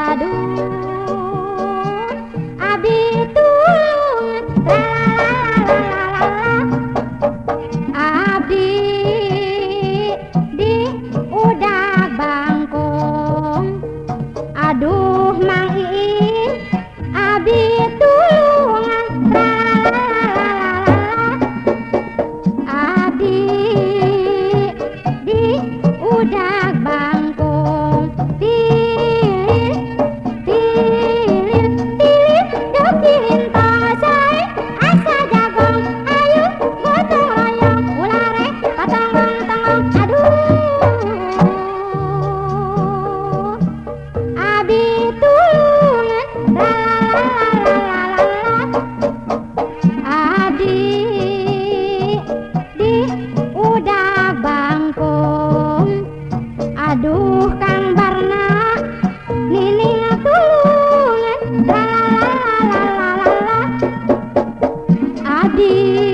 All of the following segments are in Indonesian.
madu Abi tulung Abi di udah bangkong Aduh mang Abi 你。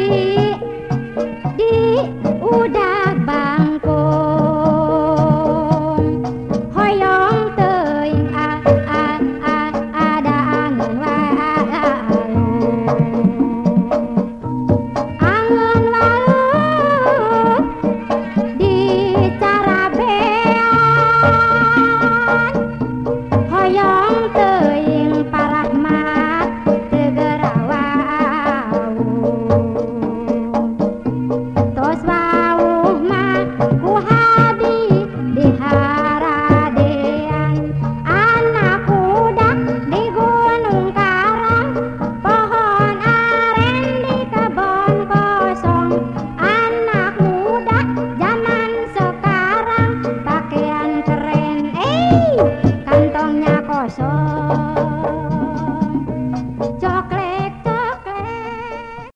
Música